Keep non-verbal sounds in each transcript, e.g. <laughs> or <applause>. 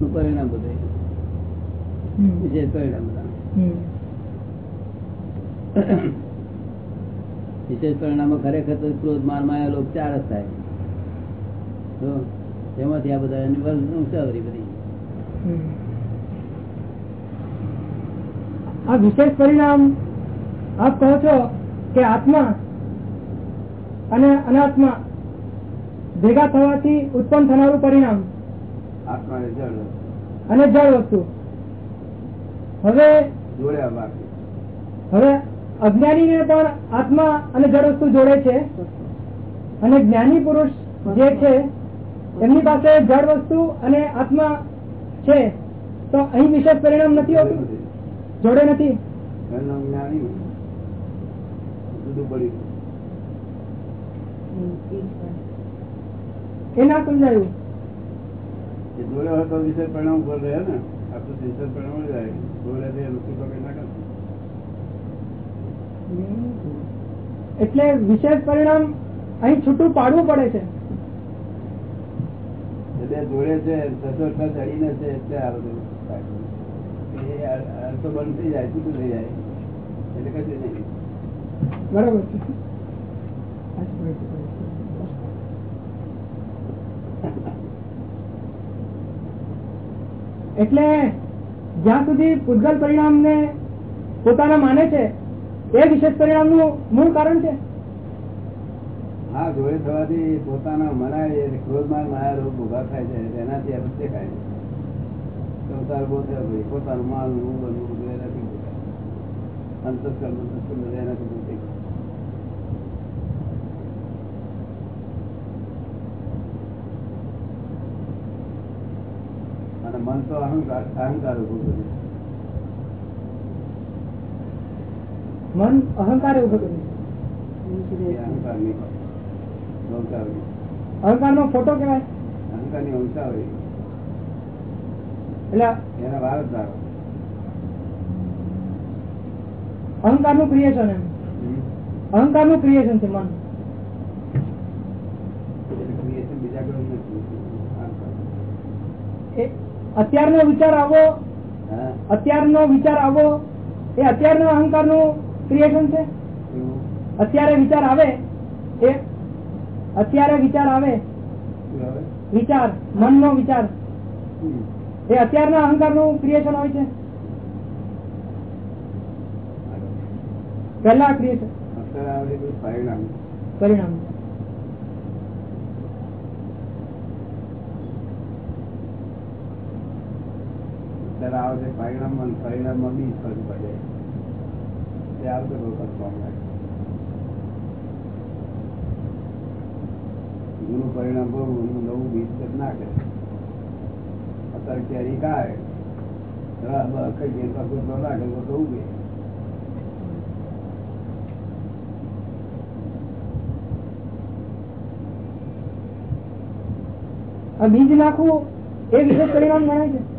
પરિણામ બધું વિશેષ પરિણામ બધા. વિશેષ પરિણામો ખરેખર તો ક્રોધ માન માયા લોક ચાર જ થાય. તો એમાંથી આ બધા એની વંશાવરી બધી. આ વિશેષ પરિણામ આપ કહો છો કે આત્મા અને અનાત્મા ભેગા થવાથી ઉત્પન્ન થનારું પરિણામ. આત્મા ને જળ અને જળ વસ્તુ. હવે જોડ્યા બાકી. હવે અજ્ઞાની ને પણ આત્મા અને જળ વસ્તુ જોડે છે. અને જ્ઞાની પુરુષ જે છે એમની પાસે જળ વસ્તુ અને આત્મા છે. તો અહીં વિશેષ પરિણામ નથી હોતું? જોડે નથી? એ ના સમજાયું. એટલે વિશેષ પરિણામ અહીં છૂટું પાડવું પડે છે. એટલે જોડે છે છસો છ ચડીને છે એટલે આ બધું એ અર્થો બંધ થઈ જાય છૂટું થઈ જાય. એટલે કશું નહીં. બરાબર છે. એટલે જ્યાં સુધી પૂતગલ પરિણામ ને પોતાના માને છે, એ વિશેષ પરિણામનું મૂળ કારણ છે. હા જોડે થવાથી પોતાના મનાય ક્રોધમાન માયા રોગ ઊભા થાય છે એનાથી આ દેખાય છે. સંસાર બહુ થયો પોતાનું માલનું બધું દેખાય અંતસ્કર અંતસ્કર બધું એનાથી બધું દેખાય અને મન તો અહંકાર અહંકાર ઉભું કર્યું. મન અહંકાર ઉભું કર્યું. અહંકાર નો ફોટો કેવાય અહંકારની વંશાવળી એટલે એના વારસદારો અહંકારનું ક્રિએશન એમ. અહંકારનું ક્રિએશન છે મન. ક્રિએશન બીજા કોઈ નથી. અહંકાર. અત્યારનો વિચાર આવો. અત્યારનો વિચાર આવો. એ અત્યારના અહંકારનું ક્રિએશન છે અત્યારે વિચાર આવે? એ અત્યારે વિચાર આવે? વિચાર મન વિચાર. વિચાર. એ અત્યારના અહંકારનું ક્રિએશન હોય છે? પહેલા ક્રિએશન અત્યારે પરિણામ. પરિણામ. અત્યારે આવે છે પરિણામ પરિણામમાં બી ફરક પડે. તે લાગે જૂનું પરિણામ એનું નવું બીજ તો ના કરે અત્યારે કેરી ખાય કઈ ગેર પાછું ન લાગે તો ઉગે. આ બીજ નાખવું એ વિશેષ પરિણામ ગણાય છે.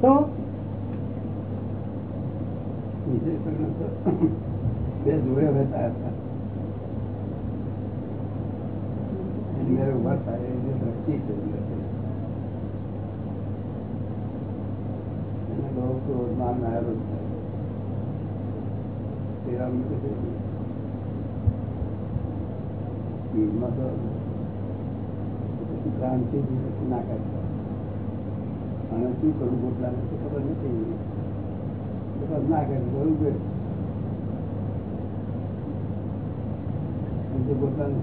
તો? બે જોડે રહેતા હતા થાય એ ક્રાંતિ ના કરતા અને શું કરવું ગોટલાને તો ખબર નથી. ના કરે જોઈએ ગોટલાને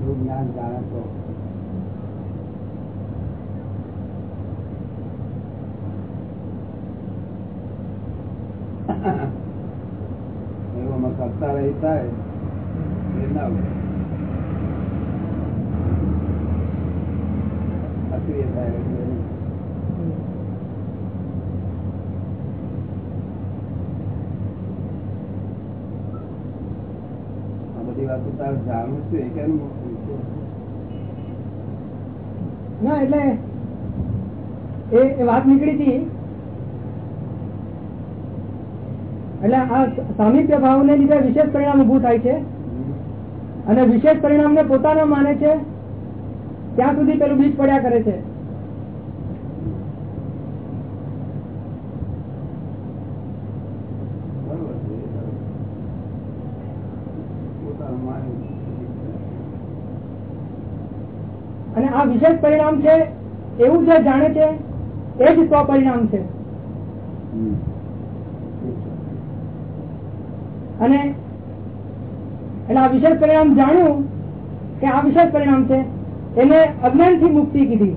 એવું જ્ઞાન જાણે તો. એવામાં કરતા રહી થાય એ ના ઉતરે અક્રિય થાય એટલે નહીં. આ બધી વાતો તારે જાણવું છે એ કેમ ના એટલે એ વાત નીકળી હતી. એટલે આ સામીપ્ય ભાવને લીધે વિશેષ પરિણામ ઉભું થાય છે. અને વિશેષ પરિણામને પોતાના માને છે ત્યાં સુધી પેલું બીજ પડ્યા કરે છે. અને આ વિશેષ પરિણામ છે, એવું જે જાણે છે, એ જ સ્વપરિણામ છે. અને એટલે આ વિશેષ પરિણામ જાણ્યું કે આ વિશેષ પરિણામ છે. એને અજ્ઞાનથી મુક્તિ કીધી.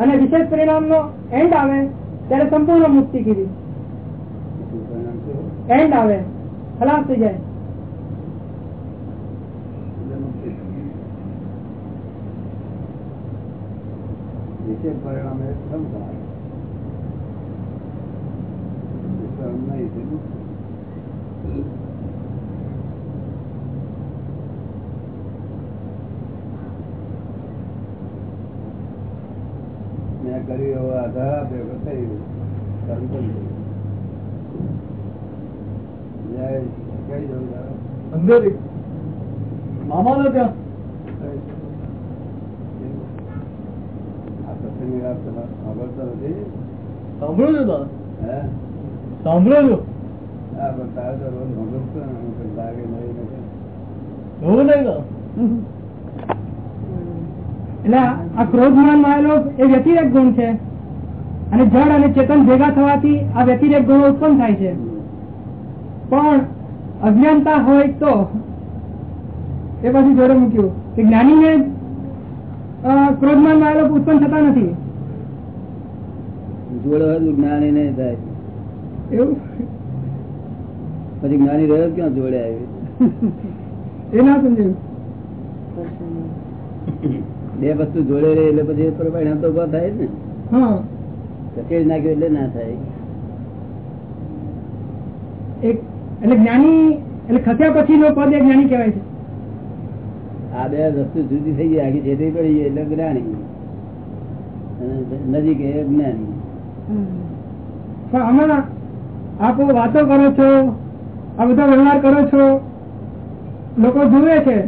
અને વિશેષ પરિણામ નો એન્ડ આવે ત્યારે સંપૂર્ણ મુક્તિ કીધી? એન્ડ આવે. ખલાસ થઈ જાય. વિશેષ પરિણામ નહીં તે મુક્તિ. મેં કર્યું એવો આધાર કે થયું કર્મ? અંદર મામા ત્યાં? સાંભળતા નથી. સાંભળો છો હે? સાંભળો છો? હા પણ તારે તો રોજ સાંભળતો લાગે નહીં નથી એટલે આ ક્રોધમાન માયેલો એ વ્યતિરેક ગુણ છે. અને જળ અને ચેતન ભેગા થવાથી આ વ્યતિરેક ગુણો ઉત્પન્ન થાય છે. પણ અજ્ઞાનતા હોય તો એ પછી જોડે મૂક્યું. કે જ્ઞાનીને ક્રોધમાન માયેલો ઉત્પન્ન થતા નથી. જોડે જ્ઞાની નહીં થાય. એવું? પછી જ્ઞાની રહ્યો ક્યાં જોડે આવી? <laughs> એ ના સમજાયું. બે વસ્તુ જોડે રહે એટલે પછી પરિણામ તો ઊભા થાય જ ને. કચેરી નાખ્યો એટલે ના થાય. એક એટલે જ્ઞાની એટલે ખસ્યા પછી નો પદ જ્ઞાની કહેવાય છે. આ બે વસ્તુ જુદી થઈ ગઈ આખી જેથી પડી એટલે જ્ઞાની. નજીક એ જ્ઞાની. પણ હમણાં આપ વાતો કરો છો આ બધો વ્યવહાર કરો છો લોકો જુએ છે.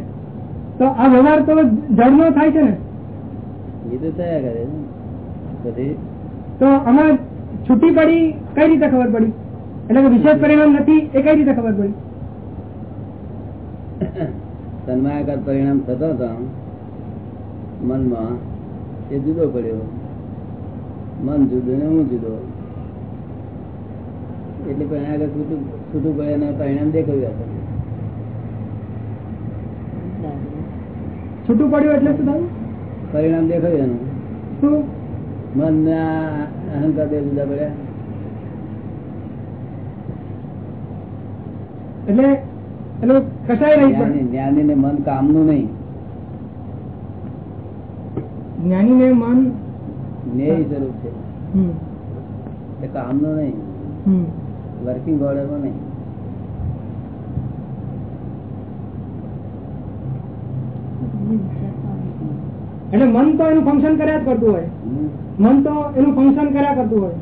તો આ વ્યવહાર તો જળનો થાય છે ને? એ તો થયા કરે પછી? તો આમાં છૂટી પડી કઈ રીતે ખબર પડી? એટલે કે વિશેષ પરિણામ નથી એ કઈ રીતે ખબર પડી? તન્માયાકાર પરિણામ થતો હતો મનમાં એ જુદો પડ્યો. મન જુદું ને હું જુદો. એટલે પણ આગળ છૂટું છૂટું પડે એના પરિણામ દેખાયું આપણને છૂટું પડ્યું એટલે શું થયું? પરિણામ દેખાયું એનું. શું? મન અહંકાર બે જુદા પડ્યા. એટલે એટલે કસાય રહી જ્ઞાની ને મન કામનું નહીં. જ્ઞાની ને મન જ્ઞેય સ્વરૂપ છે. કામનું નહીં. વર્કિંગ વર્કિંગ ઓર્ડરમાં નહીં. એટલે મન તો એનું ફંક્શન કર્યા જ કરતું હોય. મન તો એનું ફંક્શન કર્યા કરતું હોય.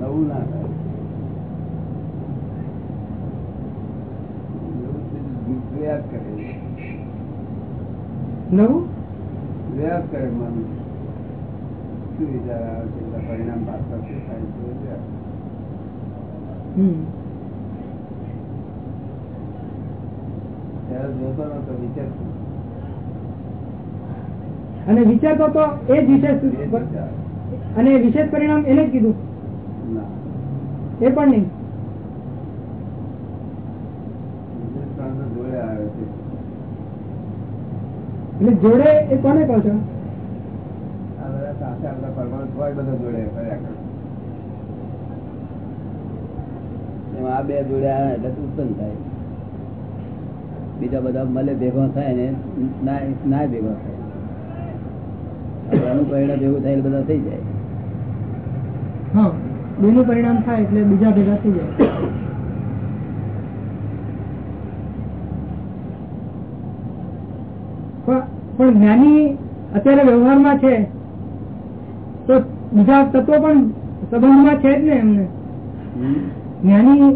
નવું ના થાય. પ્રયાસ કરે. નવું? પ્રયાસ કરે મન. શું વિચાર આવે છે? પરિણામ પાછળ શું થાય છે એ પ્રયાસ. હમ ત્યારે જોતો નતો વિચાર અને વિચારતો તો એ જ વિશેષ. અને વિશેષ પરિણામ એને જ કીધું? એ પણ નહીં. એટલે જોડે એ કોને કહો છો? આ બે જોડે એટલે ઉત્પન્ન થાય. બીજા બધા મળે ભેગો થાય ને ના ભેગો થાય. એનું પરિણામ ભેગું થાય બધા થઈ જાય. બેનું પરિણામ થાય એટલે બીજા ભેગા થઈ જાય. પણ પણ જ્ઞાની અત્યારે વ્યવહારમાં છે તો બીજા તત્વો પણ સંબંધમાં છે જ ને એમને? જ્ઞાની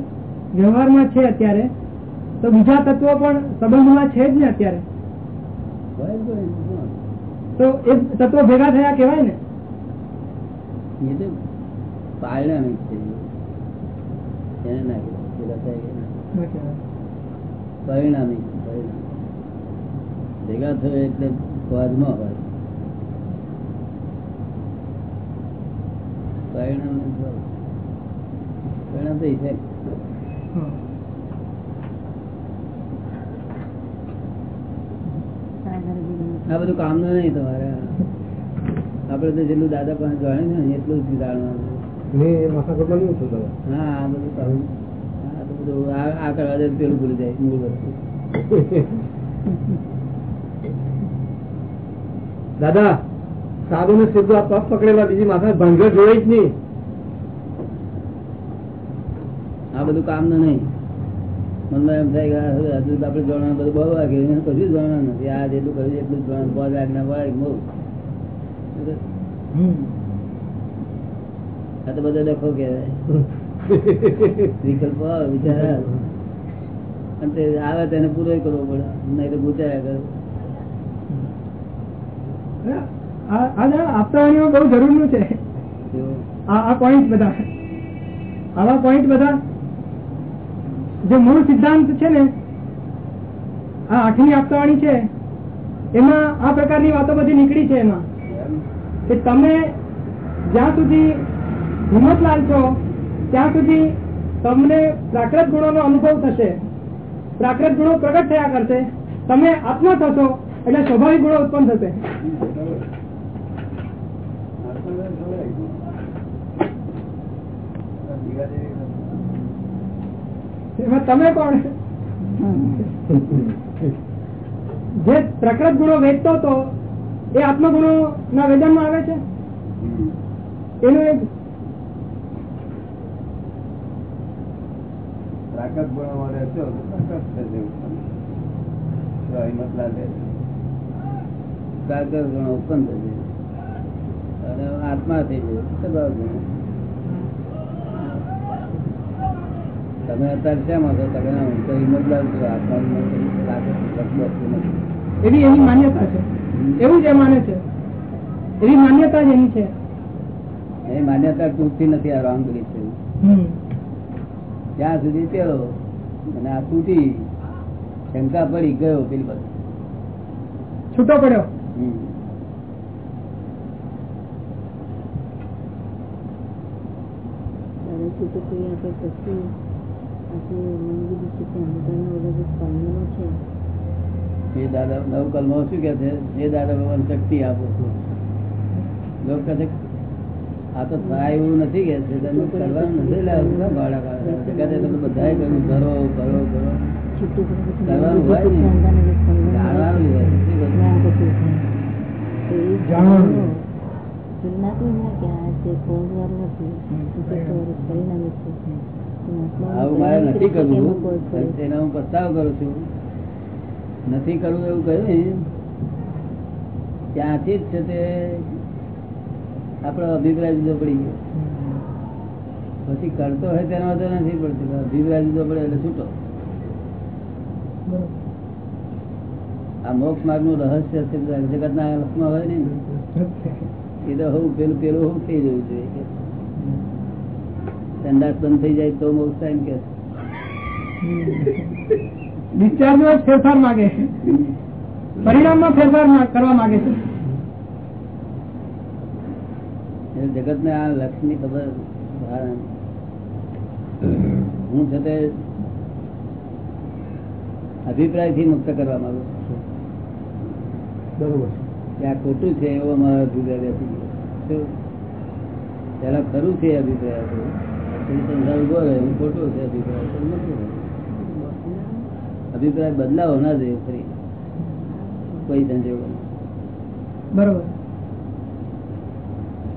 વ્યવહારમાં છે અત્યારે. તો બીજા તત્વો પણ સંબંધમાં છે જ ને અત્યારે. તો એ તત્વો ભેગા થયા કેવાય ને એ તો પારણામિક છે એને ના કહેવાય. પેલા થાય. પરિણામિક ભેગા એટલે સ્વાદ ન હોય પરિણામ પરિણામ તો effect. આ બધું કામનું નહીં તમારે. આપડે તો જેટલું દાદા પાસે જાણ્યું ને એટલું જ જાણવાનું. હા આ બધું કામ આ તો બધું આ- આ કરવા જાય પેલું ભૂલી જાય મૂળ વસ્તુ. દાદા સાધુ ને સીધું આ પગ પકડેલા બીજી માથા ભંગર જોઈ જ નહીં. આ બધું કામનું નહીં. મનમાં એમ થાય કે હજુ તો આપણે જોવાનું બધું બહુ વાગે એને કશું જ નથી. આ જેટલું કર્યું એટલું જ જાણવાનું પાંચ ના પાડી બહુ. આ તો બધો લખો કહેવાય. <laughs> વિકલ્પ આવે, વિચાર આવે. અને તે આવે તેને પૂરો કરવો પડે. નહીં તો ગુચાયા કરે. આ આપતાણીઓ બહુ જરૂરનું છે. આ આ પોઈન્ટ બધા. આવા પોઈન્ટ બધા જે મૂળ સિદ્ધાંત છે ને, આ આઠમી આપતાવાળી છે, એમાં આ પ્રકારની વાતો બધી નીકળી છે એમાં. કે તમે જ્યાં સુધી હિંમતલાલ છો, ત્યાં સુધી તમને પ્રાકૃત ગુણોનો અનુભવ થશે. પ્રાકૃત ગુણો પ્રગટ થયા કરશે. તમે આત્મા થશો, એટલે સ્વાભાવિક ગુણો ઉત્પન્ન થશે. તમે કોણ જે પ્રકૃત ગુણો વેચતો હતો, એ આત્મગુણો ના વેદનમાં આવે છે? એનું એક પ્રાકૃત ગુણો મળે છો તો પ્રકટ થશે ઉત્પન્ન. તો હિંમતલાલ રહે. પ્રાકૃત ગુણો ઉત્પન્ન થશે અને આત્મા થઈ જાય સ્વભાવ ગુણો. તમે અત્યારે શેમાં છો? તમે હું તો હિંમતલાલ છું આત્મા લાગે વસ્તુ નથી. એવી એની માન્યતા છે. એવું જે માને છે. એવી માન્યતા જ એની છે. એ માન્યતા તૂટતી નથી આ રામગીરી છે ત્યાં સુધી પેલો અને આ તૂટી શંકા પડી ગયો બાજુ. છૂટો પડ્યો. કોઈ પછી આપણે મને કીધું છે કે અમૃતાના જે સ્પંદનો છે. એ શું કે છે? એ દાદા ભગવાન શક્તિ આપો છો. લોક કહે આ તો થાય એવું નથી કે છે તમે કરવાનું નથી લે શું ગાળા કાઢે છે? કહે છે, તમે બધાએ કહ્યું કરો કરો કરો પછી કરવાનું હોય ને. જે જાણવાનું જ હોય. જાણવાનું. પછી જાણવાનું. તુલનાત્મક ના કે આ જે કોણ પરિણામિક છે? આવું મારે નથી કરવું. કોઈ- હું પસ્તાવ કરું છું. નથી કરવું એવું કહ્યું ને. ત્યાંથી જ છે તે આપણો અભિપ્રાય જુદો પડી ગયો. પછી કરતો હોય તેનો વાંધો નથી પડતો અભિપ્રાય જુદો પડે એટલે છૂટો. આ મોક્ષ માર્ગનું રહસ્ય છે જગત ના હોય ને. એ તો હું પેલું પેલું હું થઈ જવું જોઈએ કે સંડાસ બંધ થઈ જાય તો મોક્ષ થાય કે ડિસ્ચાર્જમાં ફેરફાર માંગે છે. પરિણામમાં ફેરફાર કરવા માંગે છે. જગત ને આ લક્ષ્મી ની ખબર હું છે તે અભિપ્રાયથી મુક્ત કરવા માંગુ છું. બરોબર. કે આ ખોટું છે એવો અમારો અભિપ્રાય? પેલા ખરું છે અભિપ્રાય? સંસાર ઊભો હું ખોટું છે અભિપ્રાય બદલાવ અભિપ્રાય બદલાવો ના જોઈએ ફરી. કોઈ સંજોગો બરોબર.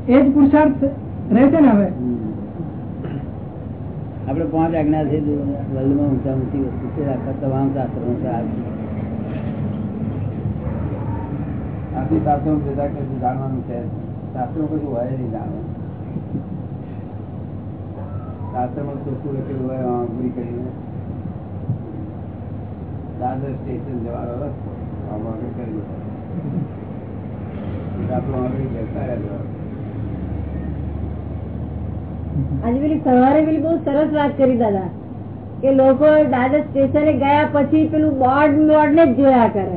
એ જ પુરુષાર્થ રહેશે ને હવે? આપડે પાંચ આજ્ઞા છે વર્લ્ડમાં ઊંચા ઊંચી વસ્તુ છે આખા તમામ શાસ્ત્રો છે આખી શાસ્ત્રો જાણવાનું છે. શાસ્ત્રો કશું હોય નહીં જાણવાનું શાસ્ત્રમાં ચોખ્ખું લખેલું હોય આંગળી કરીને. દાદર સ્ટેશન જવાનો રસ્તો. આમ આગળ કરી આપણું આંગળી બેસાડ્યા આજે પેલી સવારે પેલી બહુ સરસ વાત કરી દાદા કે લોકો દાદા સ્ટેશને ગયા પછી પેલું બોર્ડ બોર્ડ ને જ જોયા કરે.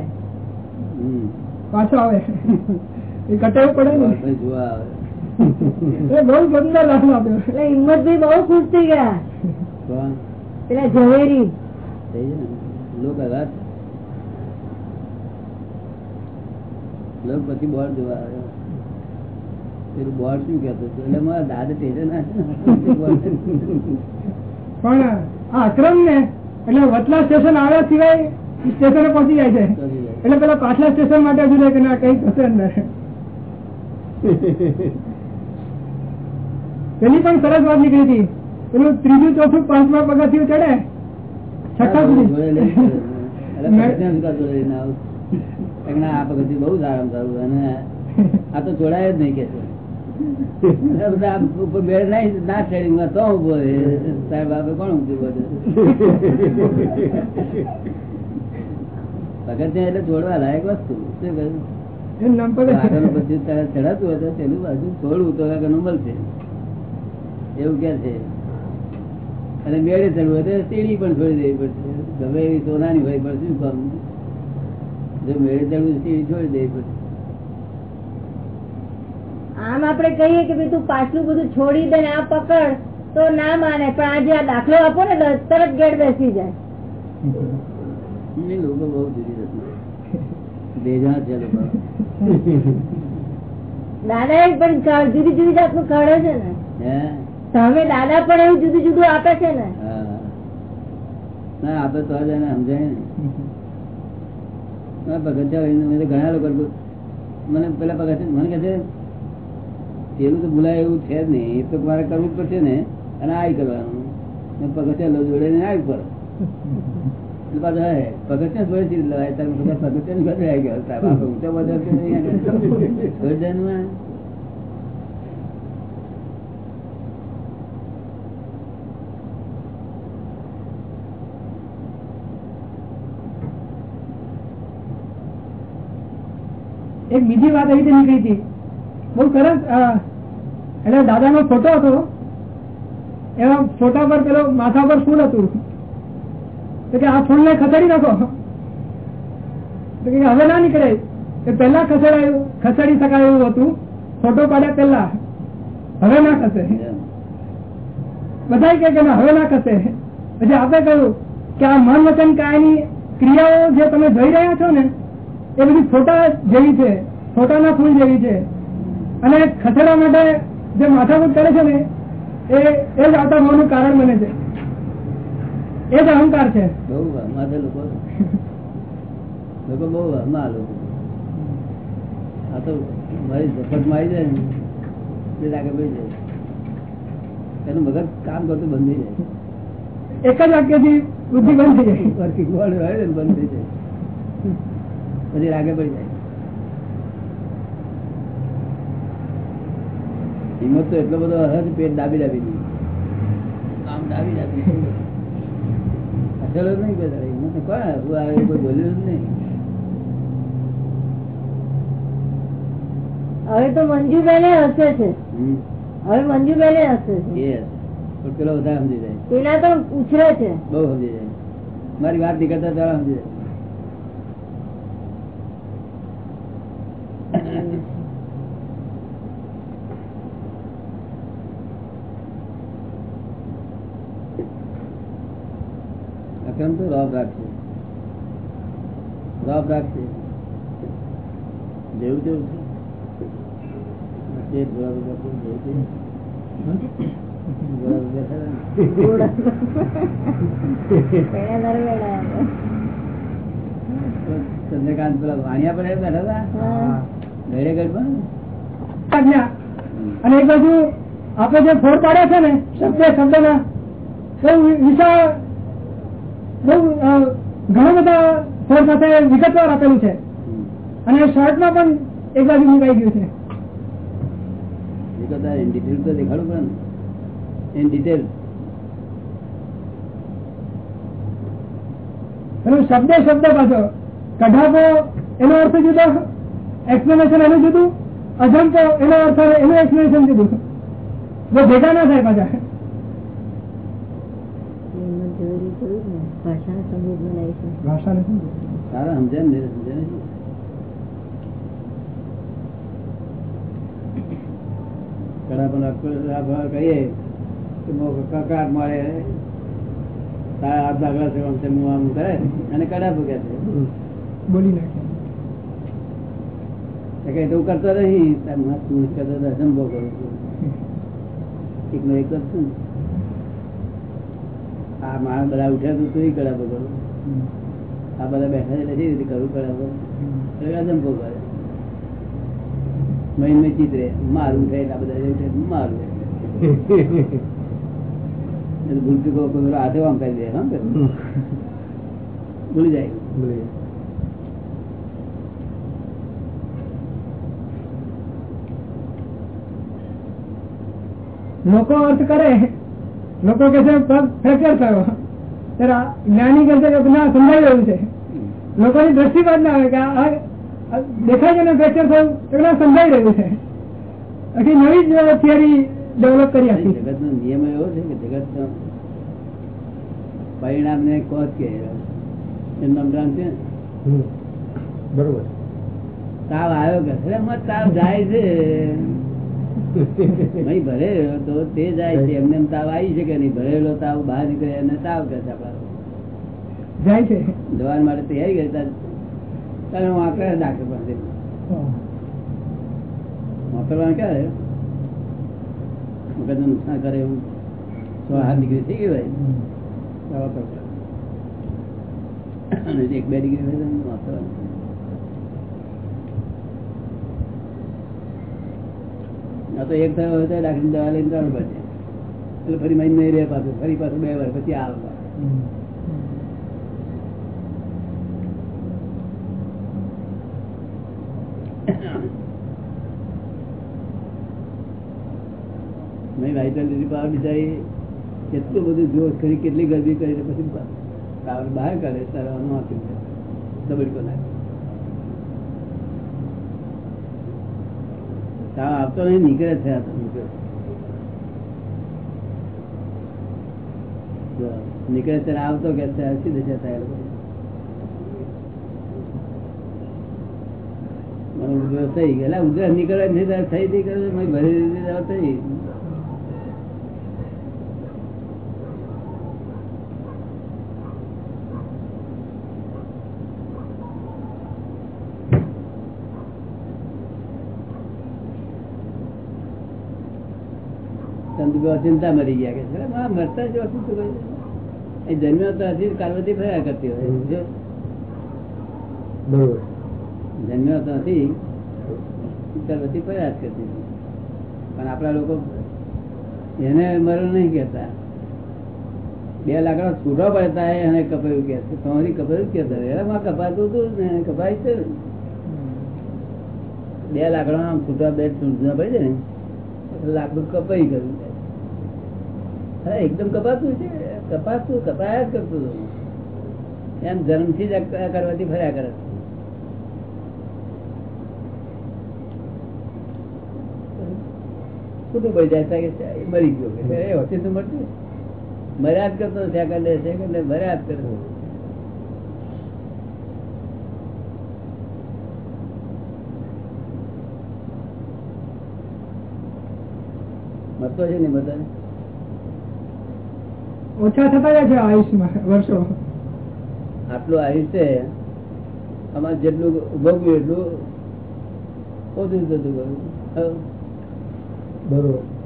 હમ. પાછો આવે. એ કટાવું પડે ને? જોવા આવે. <laughs> એ બહુ સુંદર દાખલો આપ્યો એટલે હિંમતભાઈ બહુ ખુશ થઈ ગયા. પેલા ઝવેરી. ને? લોકો પછી બોર્ડ જોવા આવ્યો. પેલું બોર્ડ શું કેતો એટલે મારા દાદા સ્ટેશન પણ આ અક્રમ ને એટલે વતલા સ્ટેશન આવ્યા સિવાય સ્ટેશને પહોંચી જાય છે. એટલે પેલા પાછલા સ્ટેશન માટે હજુ કે ના કઈ થશે અંદર પેલી પણ સરસ વાત નીકળી હતી. પેલું ત્રીજું ચોથું પાંચમા પગથિયું ચડે. છઠ્ઠા સુધી. <laughs> આ પગથી બહુ સારામાં સારું અને આ તો જોડાય જ નહીં કે ના ચડી. તો ઊભો સાહેબ આપે કોણ બધું? પગથિયાં એટલે જોડવા લાયક વસ્તુ. શું કહ્યું? પગથિયું પછી ચડાતું બાજુ છોડવું તો આગળનું મળશે એવું કે છે. અને મેળે ચડવું હોય તો સીડી પણ છોડી દેવી પડશે. ગમે એવી સોનાની હોય પણ શું કામ? જો મેળે ચડવું સીડી છોડી દેવી પડશે. આમ આપણે કહીએ કે તું પાછલું બધું છોડી દે ને આ પકડ તો ના માને. પણ આજે આ દાખલો આપો ને તરત ગેટ બેસી જાય. લોકો બહુ જુદી છે. લોકો. દાદા પણ જુદી જુદી જાતનું કાઢે છે ને. હે? સામે દાદા પણ એવું જુદું જુદું આપે છે ને? ના આપે તો સમજાય ને. પગથિયાં ઘણા લોકો મને પેલા પગથિયા મને કહે છે પેલું તો ભૂલાય એવું છે જ નહીં. એ તો મારે કરવું જ પડશે ને અને આ કરવાનું. ને પગથિયાં લો જોડે ને આવી કરો પગથિયા જોડે ચીજ લવાય. બધા પગથિયાં ઘરે આવી ગયા. ઊંચો બધો છે ને અહીંયા જોડે જાય ને માં. એક બીજી વાત એવી રીતે નીકળી હતી. બહુ સરસ એટલે દાદા નો ફોટો હતો. એવા ફોટા પર પેલો માથા પર ફૂલ હતું. કે આ ફૂલ ને ખસેડી નાખો. તો કે હવે ના નીકળે. એ પહેલા ખસેડાયું, ખસેડી શકાય એવું હતું. ફોટો પાડ્યા પહેલા. હવે ના ખસે. બધા કે હવે ના ખસે. પછી આપણે કહ્યું કે આ મન વચન કાયની ક્રિયાઓ જે તમે જોઈ રહ્યા છો ને એ બધી ફોટા જેવી છે ફોટાના ફૂલ જેવી છે. અને ખસેડવા માટે જે માથાકૂટ કરે છે ને એ એ જ આવતા હોવાનું કારણ બને છે. એ જ અહંકાર છે. બહુ વહમાં લોકો લોકો બહુ વહમાં આ લોકો. આ તો મારી ઝપટ મારી જાય ને તે લાગે ભાઈ જાય. એનું મગજ કામ કરતું બંધ થઈ જાય. એક જ વાક્યથી બુદ્ધિ બંધ થઈ જાય. <laughs> વર્કિંગ મોડ હોય ને બંધ થઈ જાય. પછી રાગે પડી જાય. હિંમત તો એટલો બધો હશે કે પેટ દાબી દાબી દીધું આમ દાબી દાબી અસર જ નહીં કોઈ દાડે. હિંમત કોણ હું આવે? કોઈ બોલ્યું જ નહીં. હવે તો મંજુબેને હસે છે. હમ. હવે મંજુબેને હસે છે. પેલો વધારે સમજી જાય. પેલા તો ઉછરે છે. બહુ સમજી જાય. મારી વાત નીકળતા ત્યારે સમજી જાય. અક્રમ તો રોબ રાખશે? રોબ રાખશે. જેવું જેવું છે. ચંદ્રકાંત પેલા વાણિયા પડે બેઠા હતા? પણ અને એક બાજુ આપણે જે ફોડ પાડે છે ને શબ્દ શબ્દ ના વિશાળ બહુ ઘણા બધા સર સાથે વિગતવાર આપેલું છે. અને શર્ટમાં પણ એક બાજુ મુકાઈ ગયું છે. શબ્દ શબ્દ પાછો. કઢાકો એનો અર્થ જુદો એક્સપ્લેનેશન એનું જુદું અજંતો એનો અર્થ એનું એક્સપ્લેનેશન જુદું. ભેગા ના થાય પાછા. જરૂરી ખરું ને? ભાષાને સમજ બનાવી છે. ભાષાને શું? સમજે ને સમજે ને. કડા કહીએ કે મળે તારા હાથ દાખલા છે આમ કરે અને કડા પૂકે છે. બોલી નાખે. તો કે તું કરતો નહીં તાર મત તું કરતો અસંભવ કરું છું. <laughs> એકનો એક જ છું. ને. આ માણસ બધા ઉઠ્યા તું તું કડા પૂકો આ બધા? બેઠા એટલે કેવી રીતે કરવું કડા? એટલે કરે. મહિન મેં ચિત્રે મારું થાય આ બધા ઉઠે મારું એટલે ભૂલ ચૂકો કોઈ પેલો હાથે આમ કરી દે હા કે? ભૂલી જાય. લોકો અર્થ કરે. લોકો કે છે પગ ફ્રેક્ચર થયો ત્યારે જ્ઞાની કે છે કે ના સમજાઈ રહ્યું છે. લોકોની દ્રષ્ટિ બાદ ના આવે કે દેખાય છે ફ્રેક્ચર થયું તો ના સમજાઈ રહ્યું છે. આખી નવી જ થિયરી ડેવલપ કરી આપી જગત નો નિયમ એવો છે કે જગત પરિણામ ને કોચ કે એમ નામ જાણશે ને? બરોબર. તાવ આવ્યો કે મત તાવ જાય છે. નહીં ભરેલો તો તે જાય છે. એમને તાવ આવી છે કે નહીં. ભરેલો તાવ બહાર નીકળે એને તાવ કે છે આપડા જાય છે. જવાન માટે તૈયારી કરી તાર હું આકડે ડાક્ટર પાસે મોકલવાનું ક્યારે? મગજને નુકસાન કરે એવું? સો હાથ ડિગ્રી થઈ ગઈ ભાઈ. દવા કરતા અને એક બે ડિગ્રી મોકલવાનું. આ તો એક થયો હોય તો ડાક્ટર દવા લઈને જવું પડે એટલે ફરી મહિને નહીં રહે પાછું, ફરી પાછું બે વાર પછી આવે. નહીં વાઇટલ પાવર બિચારી કેટલું બધું જોશ કરી, કેટલી ગરમી કરી ને પછી પાવર બહાર કાઢે તારવાનું આપ્યું છે દબડકો નાખે. તાવ આવતો નહીં નીકળે છે નીકળે છે. આવતો કે છે હસી દશા થાય મને ઉધરસ થઈ ગયા. ઉધરસ નીકળે થઈ નીકળે ભરી દીધી થઈ. ચિંતા મરી ગયા કે મરતા જ શું શું કહ્યું?" એ જન્મ્યો તો હજી કારવતી ફર્યા કરતી હોય જો બરોબર. જન્મ્યો તો નથી કારવતી ફર્યા જ કરતી પણ આપણા લોકો એને મરણ નહીં કહેતા. બે લાકડા છૂટો પડતા એને કપાયું કે છે. તમારી કપાયું કેતા એમાં કપાતું હતું ને કપાય છે. બે લાકડા આમ છૂટા બે છૂટના પડી જાય ને લાકડું કપાઈ ગયું. અરે એકદમ કપાતું છે. કપાતું કપાયા જ કરતું. એમ જન્મથી જ કરવાથી ફર્યા કરે ખોટું પડી જાય કે મરી ગયો. એ હોતી તો મરતું મર્યાદ કરતો સેકન્ડે સેકન્ડે મર્યાદ કરતો મરતો છે ને બધા ઓછા થતા જાય છે આયુષ્યમાં વર્ષો આટલું આયુષ્ય અમારે જેટલું ભોગવ્યું એટલું ઓછું થતું ગયું. બરોબર.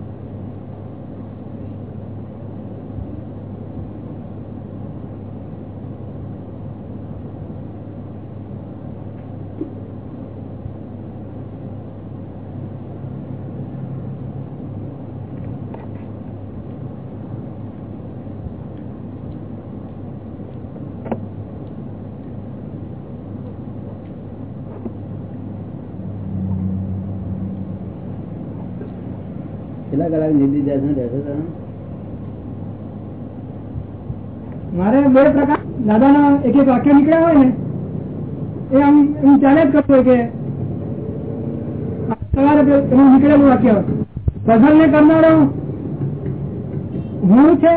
કેટલા કલાક નિર્દિદાસ બેસો તમે મારે બે પ્રકાર દાદાના એક એક વાક્ય નીકળ્યા હોય ને, એ આમ હું ચાલે કરતું કે સવારે નીકળેલું વાક્ય પઝલ ને કરનારો હું છે?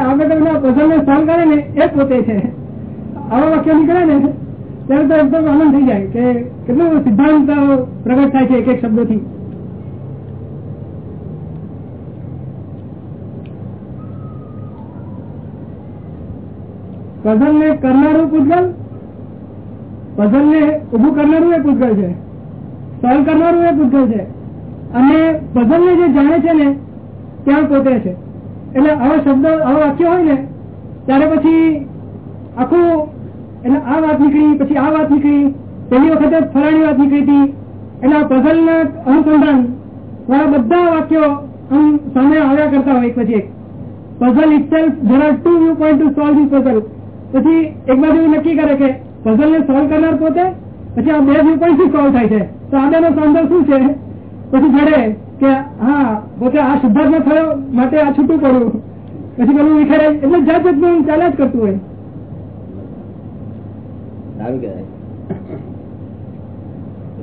આપણે તો પઝલ ને સોલ્વ કરે ને, એ પોતે છે. આવા વાક્ય નીકળે ને, ત્યારે તો એકદમ આનંદ થઈ જાય કે કેટલું સિદ્ધાંત પ્રગટ થાય છે એક એક શબ્દોથી. પઝલ ને કરનારું પૂતગલ પઝલ ને ઉભું કરનારું એ પૂતગલ છે. સોલ્વ કરનારું એ પૂતગલ છે. અને પઝલ ને જે જાણે છે ને, ત્યાં પોતે છે. એટલે આવા શબ્દ આવા વાક્ય હોય ને, ત્યારે પછી આખું, એટલે આ વાત નીકળી, પછી આ વાત નીકળી, પહેલી વખતે ફલાણી વાત નીકળી હતી. એટલે આ પઝલ ના અનુસંધાન વાળા બધા વાક્યો આમ સામે આવ્યા કરતા હોય એક પછી એક. Puzzle itself there are two view point to solve this puzzle પછી એક બાજુ નક્કી કરે કે પઝલ ને સોલ્વ કરનાર પોતે, પછી આ બે વ્યૂ પોઈન્ટ સોલ્વ થાય છે. તો આ બેનો સૌંદર શું છે? પછી જડે કે હા, પોતે આ શુદ્ધાર્થ થયો, માટે આ છૂટું પડ્યું. પછી પેલું વિખેરે એટલે જાત જાતનું ચાલે જ કરતું હોય. સારું કહેવાય.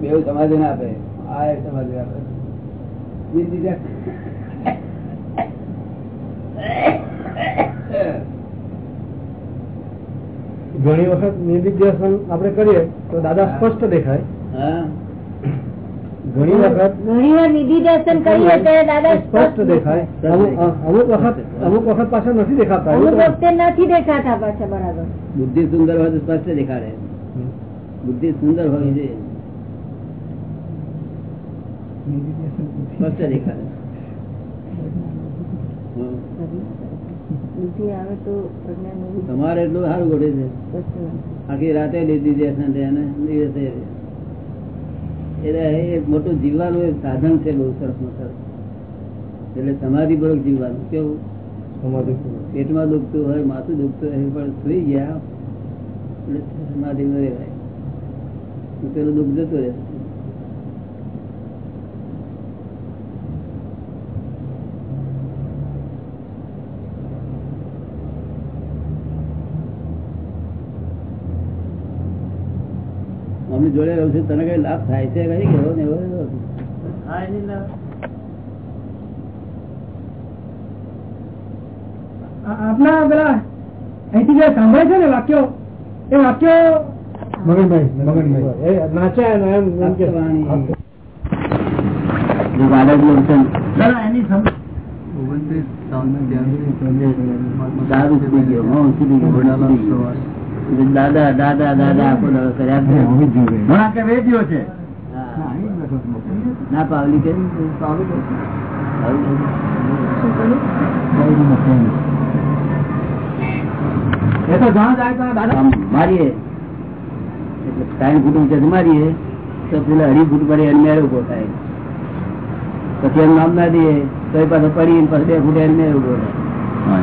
બેઉ સમાધિ ના આપે. આ એક આપે. ઘણી વખત નિધિધ્યાસન આપણે કરીએ તો દાદા સ્પષ્ટ દેખાય. ઘણી વખત ઘણી વાર નિધિધ્યાસન કરીએ ત્યારે દાદા સ્પષ્ટ દેખાય. અમુક વખત અમુક વખત પાછા નથી દેખાતા અમુક વખતે નથી દેખાતા પાછા બરાબર. બુદ્ધિ સુંદર હોય તો સ્પષ્ટ દેખાડે. બુદ્ધિ સુંદર હોય છે સ્પષ્ટ દેખાડે. આવે તો તમારે એટલું સારું ઘડે છે. આખી રાતે લીધી છે એટલે એ મોટું જીવવાનું એક સાધન છે બહુ સરસનું સરસ એટલે સમાધિ પૂર્વક જીવવાનું. કેવું? સમાધિ પેટમાં દુખતું હોય માથું દુખતું હોય પણ સુઈ ગયા એટલે સમાધિ રહેવાય. પેલું દુઃખ જતું રહે. અમે જોડે રહું છું તને કઈ લાભ થાય છે? કઈ કેવો ને એવો. આપના પેલા અહીંથી જે સાંભળે છે ને વાક્યો એ વાક્યો મગનભાઈ મગનભાઈ. એ નાચ્યા ને એમ એમ કે. વાણી. જો બાલાજી વંશન દારૂ પી ગયો દાદા દાદા દાદા આખો દાડો કર્યા છે ઘણા કે વેદ્યો છે. હા. ના પાવલી કે પાવલી કે? પાવલી એ તો જ્યાં જાય ત્યાં દાદા. આમ મારીએ. ફૂટ તો પેલા અઢી ફૂટ પર એને મેળ ઊભો થાય. પછી એમ નામ ના દઈએ. તો એ પાછો પડી પછી બે ફૂટ એને મેળ ઊભો થાય.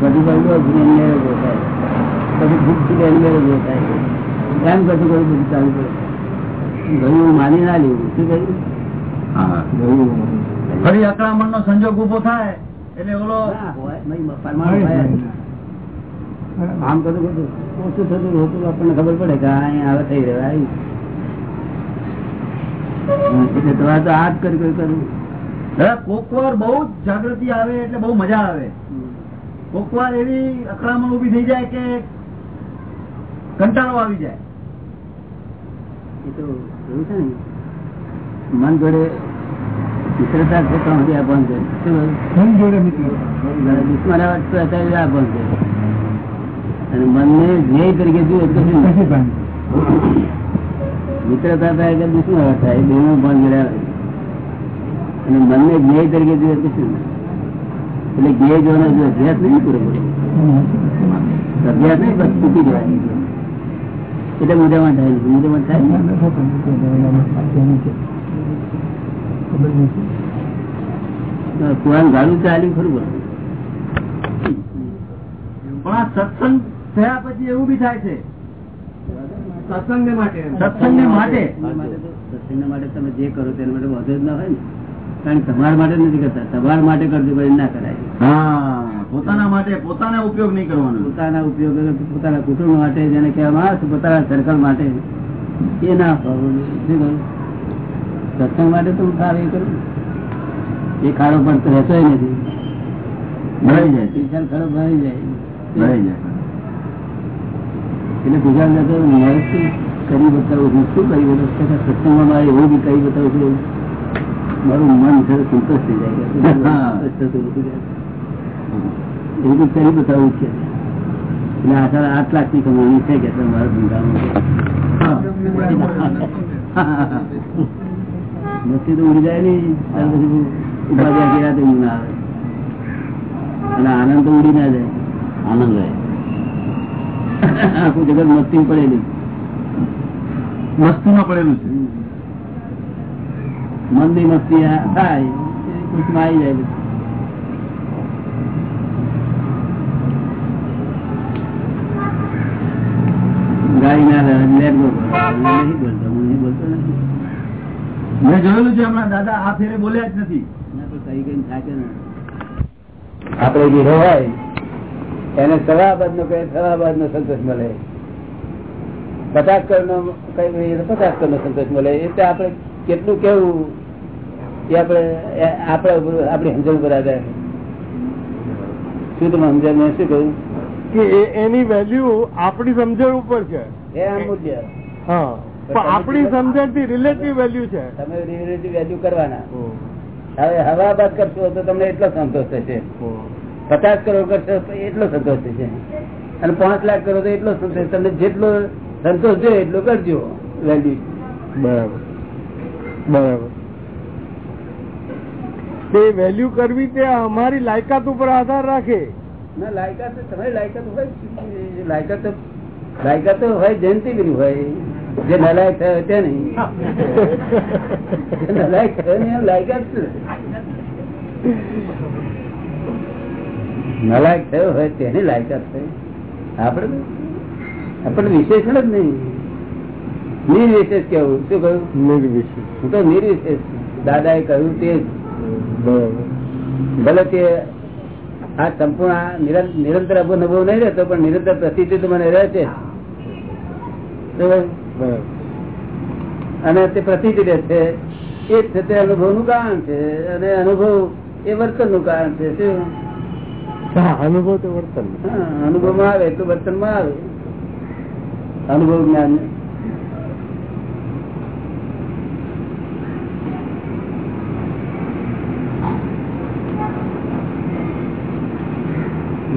પછી પાછું દોઢ ફૂટ એને મેળ ઊભો થાય. પછી ભૂખથી મેળ થાય એમ કશું કરું બધું ચાલુ કરે. ગયું માની ના લેવું શું કહ્યું? ફરી અકળામણ નો સંજોગ ઊભો થાય એટલે ઓલો ના હોય, નહીં, પરમાણુ હોય. જ. આમ કરું બધું ઓછું થતું હોતું આપણને ખબર પડે કે અહીંયા આવે થઈ રહ્યો એટલે તમારે તો આ જ કરી કરી કરવું દાદા કોકવાર બહુ જ જાગૃતિ આવે એટલે બહુ મજા આવે. કોકવાર એવી અકળામણ ઊભી થઈ જાય કે કંટાળો આવી જાય. એ તો એવું છે ને. મન જોડે મિત્રતા છે તો સુધી આપવાનું છે. શું કહ્યું? દુશ્મન આવે તો અત્યારે આપવાનું છે. અને મનને ધ્યેય તરીકે જુએ તો કશું નહીં. મિત્રતા થાય કે દુશ્મન થાય? બેનો ભાન મળ્યા અને મનને ધ્યેય તરીકે જુએ તો શું એટલે ધ્યેય જોવાનો જો અભ્યાસ નહીં પૂરેપૂરો અભ્યાસ નહીં બસ ચૂકી જવાય એટલે મુદ્દામાં થાય છે. મુદ્દામાં થાય કુરાન ગાડું ચાલ્યું ખરું બોલો પણ આ સત્સંગ થયા પછી એવું બી થાય છે. સત્સંગ માટે. સત્સંગને માટે. સત્સંગ માટે તમે જે કરો તેના માટે વધુ જ ના હોય ને. કારણ તમારા માટે નથી કરતા. તમારા માટે કરજો ભાઈ ના કરાય. હા. પોતાના માટે પોતાના ઉપયોગ નહીં કરવાનો. પોતાના ઉપયોગ પોતાના કુટુંબ માટે જેને કહેવામાં આવે પોતાના સર્કલ માટે. એ ના? સત્સંગ માટે તો સારું એ કરું. એ ખાડો પણ રહેતો નથી. ભરાઈ જાય. વિશાલ ખાડો ભરાઈ જાય. ભરાઈ જાય. એટલે ગુજરાત જતો શું કરી બતાવું છું. શું કરી બતાવું સત્સંગમાં મારે એવું બી કરી બતાવું છું. મારું મન છે સંતોષ થઈ જાય. એવું કરી બતાવું છે. એટલે આશા આઠ લાખની કમાણી છે કે તમારા ધંધામાં. નથી તો ઉડી જાય નહીં. ત્યાર પછી ઊભા જાય ગયા તો ઊંઘ ના આવે. અને આનંદ તો ઉડી ના જાય. આનંદ રહે આખું જગત મસ્તી પડેલી. મસ્તી માં પડેલું છે. મંદી મસ્તી થાય. એ કુશમાં આવી જાય બધું. ગાડી ના લે લેટ ગો નહીં બોલતો હું નહીં બોલતો નથી મેં જોયેલું છે હમણાં. દાદા આ ફેરે બોલ્યા જ નથી. ના કઈ કઈ થાકે ને. આપણે ગીરો હોય એને સવાબાદ નો કઈ સવાબાદ નો સંતોષ મળે. પચાસ કરોડ નો કઈ પચાસ કરોડ નો સંતોષ મળે. એટલે આપણે કેટલું કેવું એ આપણે એ આપણા આપણી સમજણ પર આધાર શું તમે સમજણ મેં શું કહ્યું? કે એ- એની વેલ્યુ આપણી સમજણ ઉપર છે. એ આમ મૂલ્ય આપણી સમજણથી રિલેટિવ વેલ્યુ છે. તમે રિલેટિવ વેલ્યુ કરવાના. હવે હવા બાદ કરશો તો તમને એટલો સંતોષ થશે. પચાસ કરોડ કરશો તો એટલો સંતોષ થશે. અને પાંચ લાખ કરો તો એટલો સંતોષ તમને જેટલો સંતોષ જોઈએ એટલો કરજો વેલ્યુ બરાબર. બરાબર. તે વેલ્યુ કરવી તે અમારી લાયકાત ઉપર આધાર રાખે. ના લાયકાત તમારી લાયકાત હોય લાયકાત તો લાયકાત તો હોય જયંતિ બી હોય. જે નલાયક થયો તે નહીં. નલાયક થયો ને એમ લાયકાત નલાયક થયો હોય તેની લાયકાત થઈ આપણે આપણને? વિશેષણ જ નહીં. નિર્વિશેષ કેવું? શું કહ્યું? નિર્વિશેષ. હું તો નિર્વિશેષ. દાદા એ કહ્યું તે ભલે તે આ સંપૂર્ણ નિરં- નિરંતર અનુભવ નહીં રહેતો પણ નિરંતર પ્રસિદ્ધિ તો મને રહે છે. અને તે રહે છે એ છે તે અનુભવનું કારણ છે. અને અનુભવ એ વર્તનનું કારણ છે શું? અનુભવ તો વર્તન. અનુભવમાં આવે તો વર્તનમાં આવે. અનુભવ જ્ઞાન.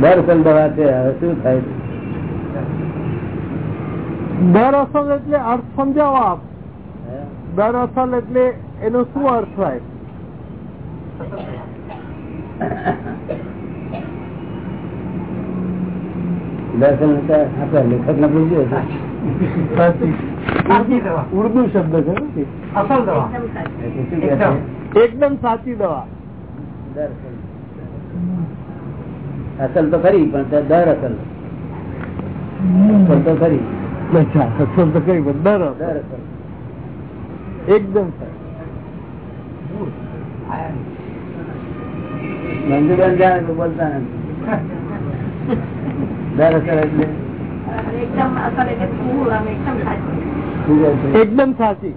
દર દવા છે હવે શું થાય? છે? દર અસલ એટલે અર્થ સમજાવો આપ? દર અસલ એટલે એનો શું અર્થ થાય? લેખક ને પૂછ્યું ઉર્દુ શબ્દ છે અસલ દવા. એકદમ સાચી. દવા. અસલ તો ખરી પણ દર અસલ. અસલ તો ખરી. અસલ તો કઈ એકદમ જાણે તો બોલતા નથી. એટલે એકદમ અસર એટલે. cool આમ એકદમ સાચું. શું કહે છે? એકદમ સાચી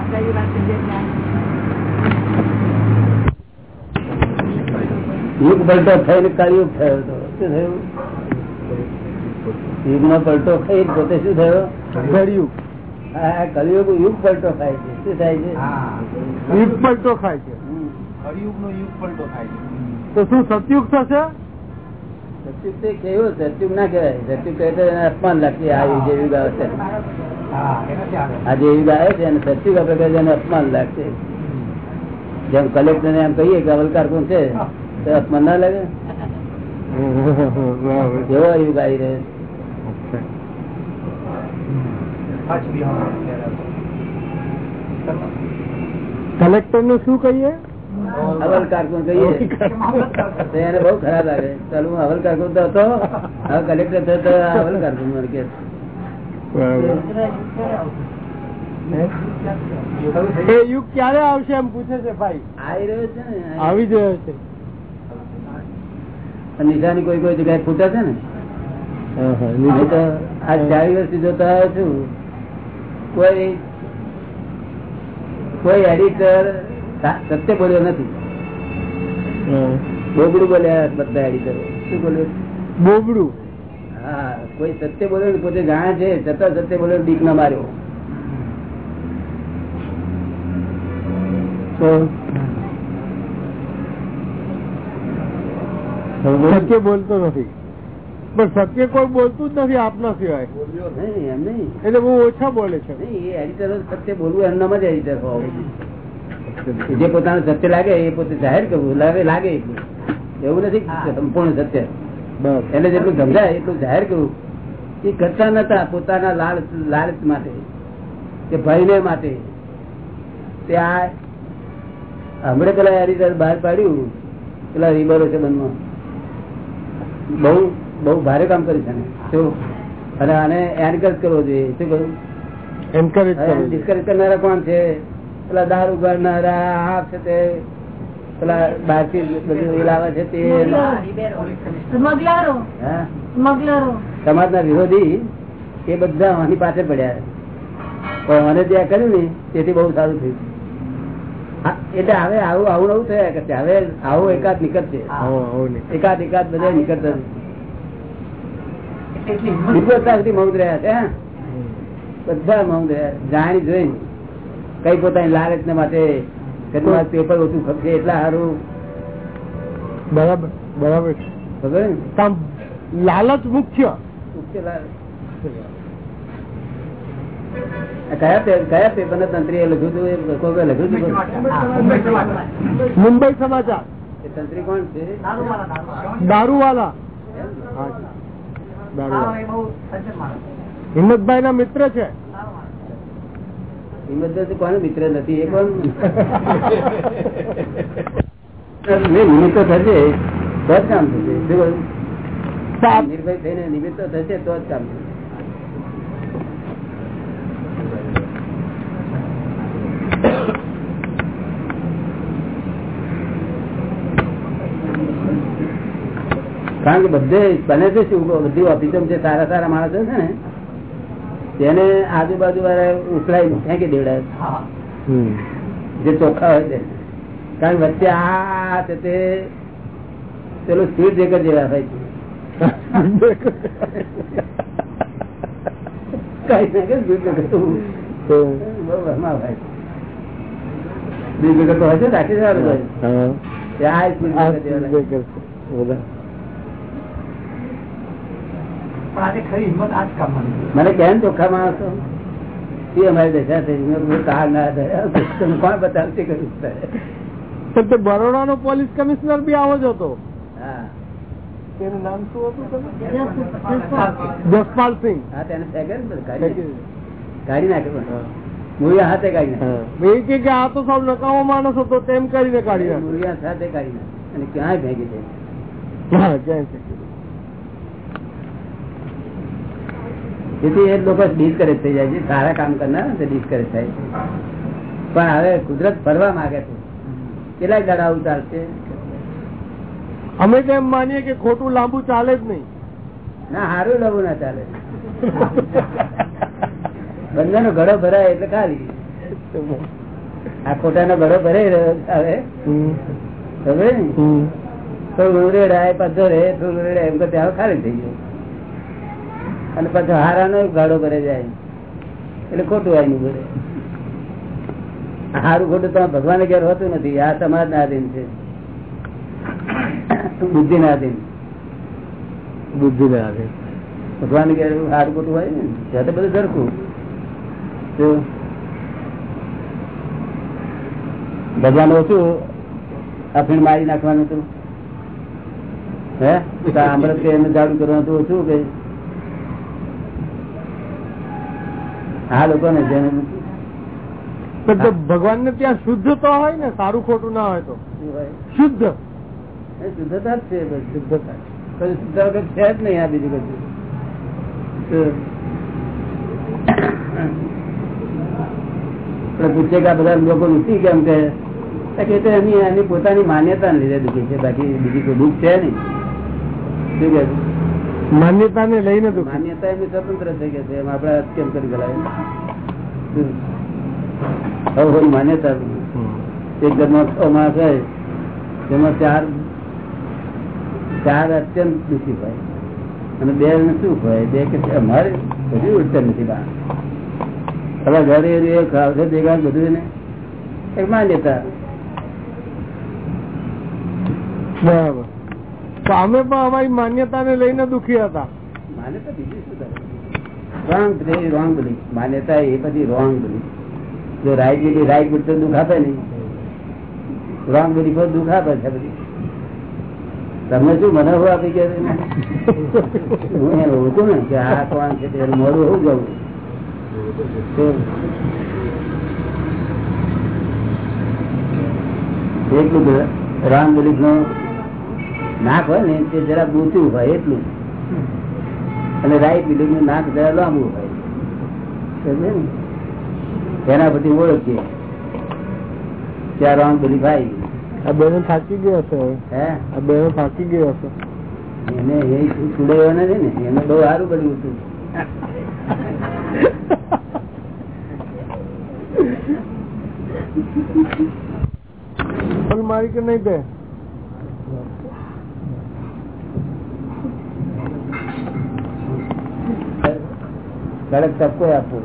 આપણા જેવા સજ્જન જ્ઞાન. યુગ પલટો થઈને કળિયુગ થયો હતો શું થયું? યુગ નો પલટો થઈ પોતે શું થયો? કળિયુગ હા કળિયુગ યુગ પલટો થાય છે. શું થાય છે? યુગ પલટો થાય છે. હમ. તો શું સતયુગ થશે? સત્યુગ તે કેવું સત્યુગ ના કહેવાય. સત્યુગ કહે તો એને અપમાન લાગશે. આ જે યુગ આ જે યુગ આવે છે એને સત્યુગ આપણે કહીએ એને અપમાન લાગશે. જેમ કલેક્ટર ને એમ કહીએ કે અવલકાર કોણ છે? તો અપમાન ના લાગે બરાબર. એવો યુગ આવી રહ્યો છે. કલેક્ટરનું શું કહીએ અવલકાર કોણ કહીએ તો એને બહુ ખરાબ લાગે ચાલો હું અવલકાર કોણ તો હતો હવે કલેક્ટર થયો તો અવલકાર કોણ મને કે બરાબર. એ યુગ ક્યારે આવશે એમ પૂછે છે ભાઈ આવી રહ્યો છે ને આવી જ રહ્યો છે નિશાની કોઈ કોઈ જગ્યાએ ફૂટે છે ને? આ ચાર વર્ષથી જોતા આવ્યો છું કોઈ કોઈ એડિટર સત્ય બોલ્યો નથી. બોબડું બોલ્યા બધા એડિટર શું બોલ્યું? બોબડું? હા કોઈ સત્ય બોલ્યો પોતે જાણે છે છતાં સત્ય બોલ્યો બીક ના માર્યો સત્ય બોલતો નથી. પણ સત્ય કોઈ બોલતું જ નથી આપના સિવાય. નહીં એમ નહીં. એટલે બહુ ઓછા બોલે છે. નહીં એ એડિટરો સત્ય બોલવું એમનામાં જ એડિટર જે પોતાનું સત્ય લાગે એ પોતે જાહેર કરવું લાગે લાગે. એવું નથી સંપૂર્ણ સત્ય. એને જેટલું સમજાય એટલું જાહેર કરવું. એ કરતા નતા પોતાના લાલચ લાલચ માટે કે ભયને માટે. તે આ હમણાં પેલા એડિટર બહાર પાડ્યું પેલા રીબરો છે બંધમાં બહુ બહુ ભારે કામ કર્યું છે શું? અને આને એન્કરેજ કરવો જોઈએ. શું કહ્યું એન્કરેજ ડિસ્કરેજ કરનારા કોણ છે? પેલા દારૂ ગાળનારા આ છે તે. પેલા બહારથી બધું લાવે છે તે. સમાજ ના વિરોધી એ બધા આની પાસે પડ્યા. પણ મને ત્યાં કર્યું ને તેથી બહુ સારું થયું. એટલે હવે આવું આવું આવું થયા કરશે હવે આવું એકાદ નીકળશે એકાદ એકાદ બધા નીકળતા નીકળતા સુધી રહ્યા છે બધા મૌન રહ્યા જાણી જોઈ કઈ પોતાની લાલચ ને માટે કે પેપર ઓછું ખપશે એટલા સારું. બરાબર બરાબર. ખબર લાલચ મુખ્ય. મુખ્ય લાલચ. કયા પેપર ના તંત્રી લખ્યું હતું? લખ્યું હતું? મુંબઈ સમાચાર. તંત્રી કોણ છે? દારૂવાલા. હિંમતભાઈ ના મિત્ર છે. હિંમતભાઈ કોને મિત્ર નથી? એ પણ <laughs> નિમિત્ત થશે. તો જ કામ થશે. નિર્ભય થઈને નિમિત્ત થશે તો જ કામ થશે. કારણ કે બધે બને છે શું બધી ઓફિસમ જે સારા સારા માણસો છે ને તેને આજુબાજુ વાળા ઉકલાઈ ફેંકી દેવડાય જે ચોખ્ખા હોય છે કારણ વચ્ચે આ છે તે પેલું સ્પીડ બ્રેકર જેવા થાય છે. કઈ સ્પીડ બ્રેકર બહુ વહેમાં હોય. સ્પીડ બ્રેકર તો હોય છે રાખી સારું હોય. આ સ્પીડ બ્રેકર જેવા સ્પીડ બ્રેકર છે. બધા. મને કેમ ચોખ્ખા માણસો એ અમારી દશા થઈ કાર ના થયા. કોણ બતાવતી કર્યું બરોડા નો પોલીસ કમિશનર બી આવો જ હતો. હા. તેનું નામ શું હતું જસપાલ. જસપાલ સિંહ. હા તેને ફેંકે ને બધું કાઢી કાઢી મૂળિયા હાથે કાઢી નાખે. કે કે આ તો સૌ નકામો માણસ હતો તેમ કરીને કાઢી નાખ્યો. મૂળિયા સાથે કાઢી અને ક્યાંય ભેગી દે. તેથી એ લોકો ડિસ્કરેજ થઈ જાય છે. સારા કામ કરનાર ડિસ્કરેજ થાય છે. પણ હવે કુદરત ફરવા માંગે છે. કેટલાય દાડા ઉતારશે અમે તો એમ માનીએ કે ખોટું લાંબુ ચાલે જ નહીં. ના સારું લાંબુ ના ચાલે. બંધાનો ઘડો ભરાય એટલે ખાલી. આ ખોટાનો ઘડો ભરાઈ રહ્યો હવે. ખબર ને. થોડું રેડાય પાછો રે થોડું રેડાય એમ તો ત્યાં ખાલી થઈ ગયું. અને પાછો હારાનો ગાડો કરે જાય. એટલે ખોટું આવીને ભરે હારું ખોટું તો ભગવાન ઘેર હોતું નથી. આ સમાજ ના આધીન છે. બુદ્ધિ ના આધીન બુદ્ધિ ના આધીન ભગવાન ઘેર હારું ખોટું હોય ને ત્યાં તો બધું સરખું. તો ભગવાન ઓછું અફીણ મારી નાખવાનું હતું. હે? તો અમૃત કે એમને જાડું કરવાનું હતું ઓછું કે આ લોકો ને ભગવાન ને ત્યાં શુદ્ધ તો હોય ને સારું ખોટું ના હોય તો? શુદ્ધ? શુદ્ધતા જ છે શુદ્ધતા. શુદ્ધતા વગર છે જ નહીં આ બીજું બધું. પૂછે કે બધા લોકો દુઃખી કેમ કે? એની એની પોતાની માન્યતા લીધે દુઃખી છે બાકી બીજી કોઈ દુઃખ છે નહીં. શું કે છે? માન્યતાને લઈને માન્યતા એમની સ્વતંત્ર થઈ ગયા છે એમ આપડે કેમ કરી ગયેલા માન્યતા એક માણસ હોય તેમાં ચાર ચાર અત્યંત દુઃખી હોય. અને બે ને શું હોય બે કે અમારે બધું ઉડતર નથી બા હવે ઘરે એ ખાવશે ભેગા બધું એને એક માન્યતા. બરાબર. અમે પણ અમારી માન્યતાને લઈને દુખી હતા. માન્યતા એ બધી રોંગ બધી જો રાઈટ બધી રાઈટ બધી તો દુઃખ આપે નહીં. રોંગ કોઈ દુઃખ આપે છે બધી. તમે શું મને હું આપી કે હું એને ઓળખું ને કે આ કોણ છે તે મોડું હું જવું એટલું રામ બલીફ નો નાક હોય ને તે જરા ઊંચું હોય એટલું. અને રાઈટ બિલ્ડિંગનું નાક જરા લાંબુ હોય. સમજે ને? એના પછી ઓળખીએ. ત્યાં રોંગ બધી ભાઈ. આ બેનો થાકી ગયો હશે. હે? આ બેનો થાકી ગયો હશે. એને એ છોડાયો નથી ને એને બહુ સારું બન્યું હતું. મારી કે નહીં તે કડક ટપકો આપવો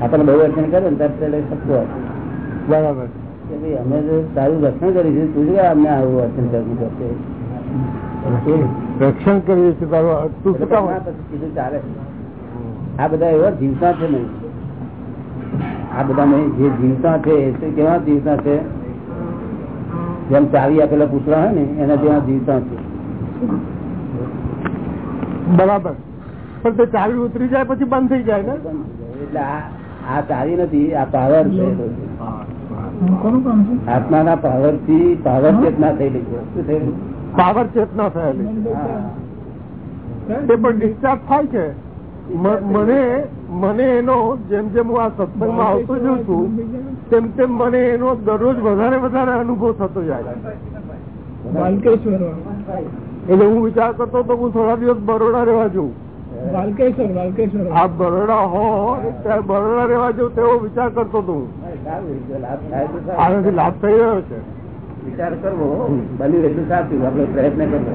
આપણે બહુ રક્ષણ કરે ને ત્યારે ટપકો આપવો બરાબર કે ભાઈ અમે જો તારું રક્ષણ કરીશું તું જ અમને આવું રક્ષણ કરવું પડશે રક્ષણ કરીએ છીએ તારું તું શું કામ હા, પછી કીધું ચાલે આ બધા એવા જીવતા છે નહીં આ બધા નહીં જે જીવતા છે તે કેવા જીવતા છે જેમ ચાવી આપેલા પૂતળા હોય ને એના જેવા જીવતા છે બરાબર પણ તે ચાવી ઉતરી જાય પછી બંધ થઈ જાય ને? એટલે આ ચાવી નથી આ પાવર છે. આત્માના પાવરથી પાવર ચેતના થયેલી છે. પાવર ચેતના થયેલી. તે પણ ડિસ્ચાર્જ થાય છે. મને મને એનો જેમ જેમ હું આ સત્સંગમાં આવતો જઉં છું તેમ તેમ મને એનો દરરોજ વધારે વધારે અનુભવ થતો જાય એટલે હું વિચાર કરતો તો હું થોડા દિવસ બરોડા રહેવા જઉં. આ બરોડા હો ત્યારે બરોડા રહેવા જો તેવો વિચાર કરતો હતો હું. આનાથી લાભ થઈ રહ્યો છે. વિચાર કરવો બની એટલું સાચું આપણે પ્રયત્ન કરવો.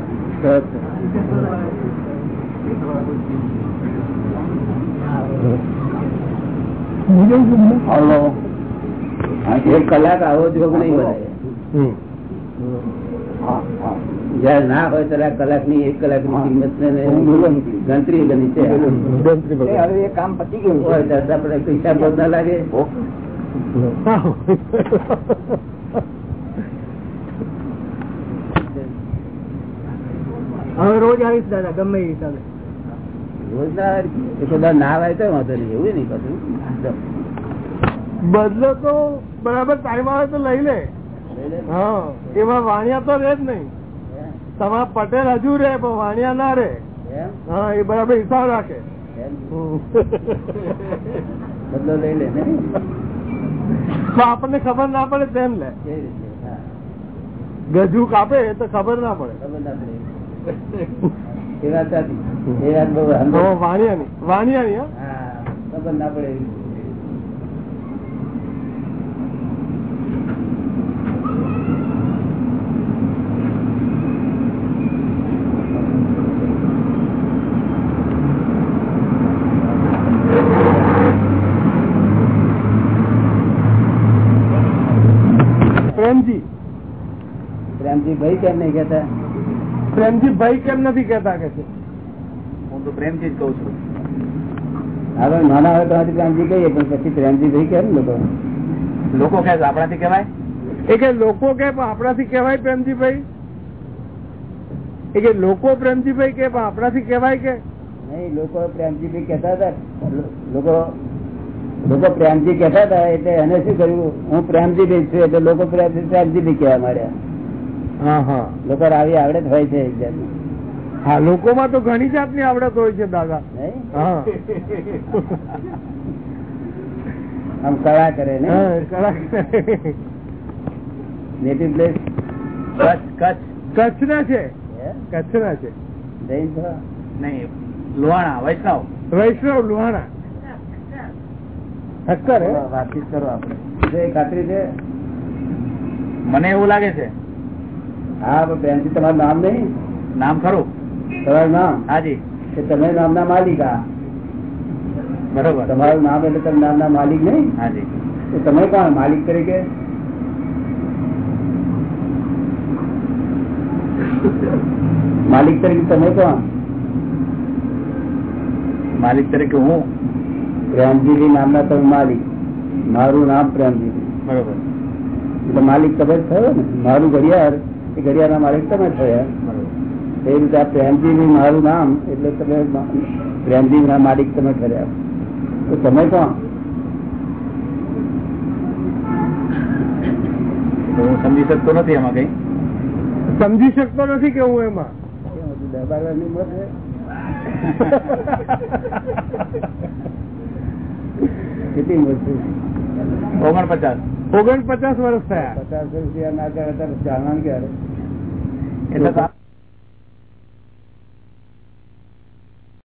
હલો. એક કલાક આવો જોગ નહીં બનાય હમ. જયારે ના હોય ત્યારે કલાકની એક કલાક ને ગણતરી બની છે. ગણતરી એ કામ પતી ગયું. હોય ત્યારે આપણે પૈસા બહુ ના લાગે. હવે રોજ આવીશ દાદા ગમે એ હિસાબે. રોજ ના આવે. એ બધા ના આવે તો વાંધો નહીં એવું નહીં બધું. બદલો તો બરાબર ટાઈમ આવે તો લઈ લે. હા એમાં વાણિયા તો રહે જ નહીં. તમારા પટેલ હજુ રે પણ વાણિયા ના રે હા એ બરાબર હિસાબ રાખે. બદલો લઈ લે તો આપણને ખબર ના પડે તેમ લે ગજુ કાપે તો ખબર ના પડે. ખબર ના પડે. એ વાત વાણિયાની વાણિયાની ખબર ના પડે પ્રેમજી ભાઈ કેમ નહીં કેતા પ્રેમજીભાઈ કેમ નથી કેતા કે છે? હું તો પ્રેમજી જ કઉ છું. હવે નાના હોય તો આજે પ્રેમજી કહીએ પણ પછી પ્રેમજી ભાઈ કેમ લોકો? લોકો કે આપણાથી કેવાય એ કે લોકો કે આપણાથી કેવાય પ્રેમજીભાઈ? એ કે લોકો પ્રેમજીભાઈ કે પણ આપણાથી કેવાય કે? નહીં લોકો પ્રેમજી કેતા કહેતા હતા. લોકો લોકો પ્રેમજી કેતા હતા એટલે એને શું કર્યું? હું પ્રેમજી ભાઈ છું એટલે લોકો પ્રેમજી પ્રેમજી ભાઈ કહેવા માંડ્યા. લોકો આવી આવડત હોય છે એક જાતની. હા લોકોમાં તો ઘણી જાતની આવડત હોય છે દાદા. આમ કળા કરે ને? કળા નેટિવ પ્લેસ કચ્છ કચ્છ. કચ્છના છે. કચ્છના છે. જૈન છો? નહીં લોહાણા વૈષ્ણવ. વૈષ્ણવ લુહાણા. ઠક્કર વાતચીત કરો આપડે ખાતરી છે? મને એવું લાગે છે હા બેનજી તમારું નામ નહીં? નામ ખરું. તમારું નામ? હાજી કે તમે નામના માલિક આ. બરોબર. તમારું નામ એટલે તમે નામના માલિક નહીં? હાજી તો તમે કોણ માલિક તરીકે? માલિક તરીકે તમે કોણ? માલિક તરીકે હું. પ્રેમજીવી નામના તમે માલિક. મારું નામ પ્રેમજીવી બરોબર. એટલે માલિક તમે થયો ને. મારું ઘડિયાળ ઘડિયાળના માલિક તમે થયા એ રીતે આ પ્રેમજીવી મારું નામ એટલે તમે પ્રેમજી ના માલિક તમે કર્યા. તો તમે કોણ? સમજી શકતો નથી એમાં કઈ. સમજી શકતો નથી કે હું એમાં? ઉંમર છે <laughs> કેટલી ઉંમર છે ઓગણપચાસ. ઓગણપચાસ વર્ષ થયા. પચાસ રૂપિયા ના કરે ત્યારે જાણવાનું ક્યારે? એટલે